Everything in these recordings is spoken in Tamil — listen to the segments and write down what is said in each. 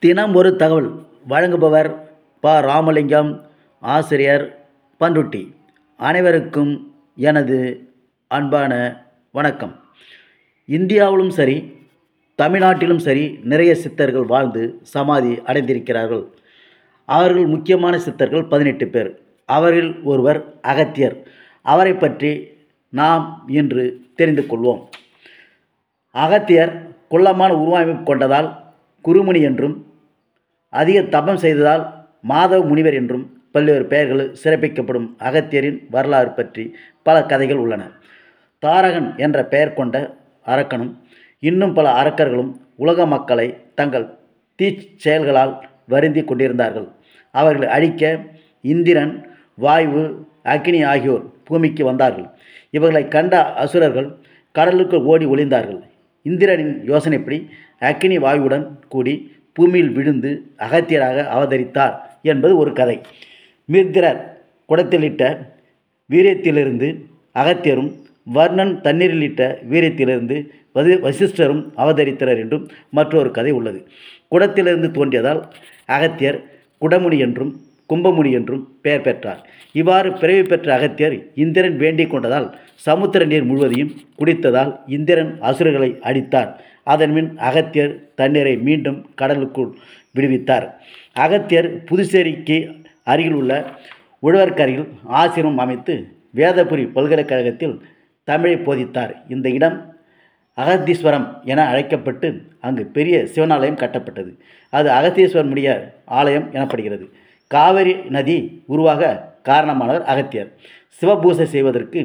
தினம் ஒரு தகவல். வழங்குபவர் ப. ராமலிங்கம் ஆசிரியர் பண்ருட்டி அனைவருக்கும் எனது அன்பான வணக்கம். இந்தியாவிலும் சரி தமிழ்நாட்டிலும் சரி நிறைய சித்தர்கள் வாழ்ந்து சமாதி அடைந்திருக்கிறார்கள். அவர்கள் முக்கியமான சித்தர்கள் பதினெட்டு பேர். அவரில் ஒருவர் அகத்தியர். அவரை பற்றி நாம் இன்று தெரிந்து கொள்வோம். அகத்தியர் குள்ளமான உருவமைப்பு கொண்டதால் குருமணி என்றும் அதிக தபம் செய்ததால் மாதவ முனிவர் என்றும் பல்வேறு பெயர்களில் சிறப்பிக்கப்படும் அகத்தியரின் வரலாறு பற்றி பல கதைகள் உள்ளன. தாரகன் என்ற பெயர் கொண்ட அரக்கனும் இன்னும் பல அரக்கர்களும் உலக மக்களை தங்கள் தீச் செயல்களால் வருந்தி கொண்டிருந்தார்கள். அவர்களை அழிக்க இந்திரன் வாயு அக்னி ஆகியோர் பூமிக்கு வந்தார்கள். இவர்களை கண்ட அசுரர்கள் கடலுக்கு ஓடி ஒளிந்தார்கள். இந்திரனின் யோசனைப்படி அக்னி வாயுவுடன் கூடி பூமியில் விழுந்து அகத்தியராக அவதரித்தார் என்பது ஒரு கதை. மிர்திரர் குடத்திலிட்ட வீரியத்திலிருந்து அகத்தியரும் வர்ணன் தண்ணீரிலிட்ட வீரியத்திலிருந்து வசி வசிஷ்டரும் அவதரித்தனர் என்றும் மற்றொரு கதை உள்ளது. குடத்திலிருந்து தோன்றியதால் அகத்தியர் குடமுனி என்றும் கும்பமுனி என்றும் பெயர் பெற்றார். இவ்வாறு பிறவி பெற்ற அகத்தியர் இந்திரன் வேண்டிக் கொண்டதால் சமுத்திர நீர் முழுவதையும் குடித்ததால் இந்திரன் அசுரர்களை அடித்தார். அதன்பின் அகத்தியர் தண்ணீரை மீண்டும் கடலுக்குள் விடுவித்தார். அகத்தியர் புதுச்சேரிக்கு அருகில் உள்ள உழவர்கரையில் ஆசிரமம் அமைத்து வேதபுரி பல்கலைக்கழகத்தில் தமிழை போதித்தார். இந்த இடம் அகத்தீஸ்வரம் என அழைக்கப்பட்டு அங்கு பெரிய சிவனாலயம் கட்டப்பட்டது. அது அகத்தீஸ்வரனுடைய ஆலயம் எனப்படுகிறது. காவிரி நதி உருவாக காரணமானவர் அகத்தியர். சிவபூசை செய்வதற்கு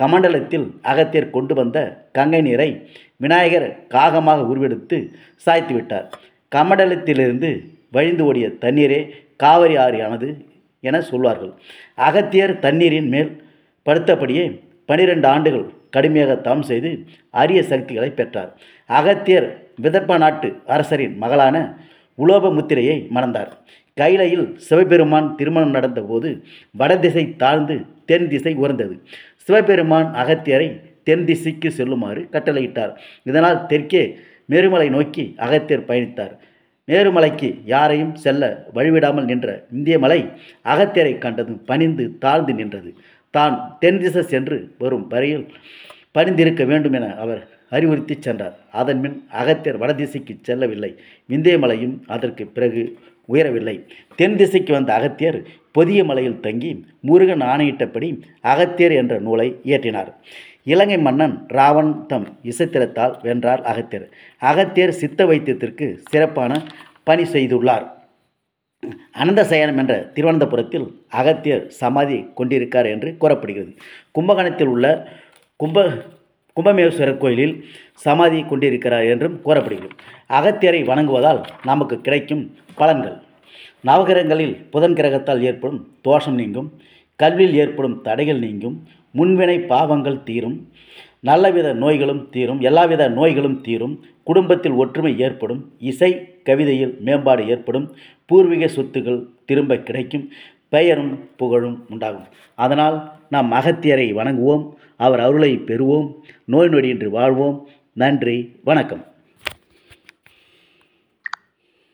கமண்டலத்தில் அகத்தியர் கொண்டு வந்த கங்கை நீரை விநாயகர் காகமாக உருவெடுத்து சாய்த்துவிட்டார் கமண்டலத்திலிருந்து வழிந்து ஓடிய தண்ணீரே காவிரி ஆறியானது என சொல்வார்கள். அகத்தியர் தண்ணீரின் மேல் படுத்தபடியே பனிரெண்டு ஆண்டுகள் கடுமையாக தவம் செய்து அரிய சக்திகளை பெற்றார். அகத்தியர் விதர்ப நாட்டு அரசரின் மகளான உலோபமுத்திரையை மணந்தார். கைலையில் சிவபெருமான் திருமணம் நடந்தபோது வடதிசை தாழ்ந்து தென் திசை உயர்ந்தது. சிவபெருமான் அகத்தியரை தென் திசைக்கு செல்லுமாறு கட்டளையிட்டார். இதனால் தெற்கே மேருமலை நோக்கி அகத்தியர் பயணித்தார். மேருமலைக்கு யாரையும் செல்ல வழிவிடாமல் நின்ற இந்திய மலை அகத்தியரை கண்டதும் பணிந்து தாழ்ந்து நின்றது. தான் தென் திசை சென்று வரும் வரையில் பணிந்திருக்க வேண்டும் என அவர் அறிவுறுத்தி சென்றார். அதன்பின் அகத்தியர் வடதிசைக்கு செல்லவில்லை. விந்தியமலையும் அதற்கு பிறகு உயரவில்லை. தென் திசைக்கு வந்த அகத்தியர் பொதிய மலையில் தங்கி முருகன் ஆணையிட்டபடி அகத்தியர் என்ற நூலை இயற்றினார். இலங்கை மன்னன் ராவன் தம் இசைத்திரத்தால் வென்றார் அகத்தியர். அகத்தியர் சித்த வைத்தியத்திற்கு சிறப்பான பணி செய்துள்ளார். அனந்த சயனம் என்ற திருவனந்தபுரத்தில் அகத்தியர் சமாதி கொண்டிருக்கார் என்று கூறப்படுகிறது. கும்பகோணத்தில் உள்ள கும்ப கும்பமேஸ்வரர் கோயிலில் சமாதி கொண்டிருக்கிறார் என்றும் கூறப்படுகிறது. அகத்தியரை வணங்குவதால் நமக்கு கிடைக்கும் பலன்கள். நவகிரகங்களில் புதன் கிரகத்தால் ஏற்படும் தோஷம் நீங்கும் கல்வியில் ஏற்படும் தடைகள் நீங்கும் முன்வினை பாவங்கள் தீரும் நல்லவித நோய்களும் தீரும் எல்லாவித நோய்களும் தீரும் குடும்பத்தில் ஒற்றுமை ஏற்படும் இசை கவிதையில் மேம்பாடு ஏற்படும் பூர்வீக சொத்துகள் திரும்ப கிடைக்கும் பெயரும் புகழும் உண்டாகும். அதனால் நாம் அகத்தியரை வணங்குவோம் அவர் அருளை பெறுவோம் நோய் நொடியின்றி வாழ்வோம். நன்றி வணக்கம்.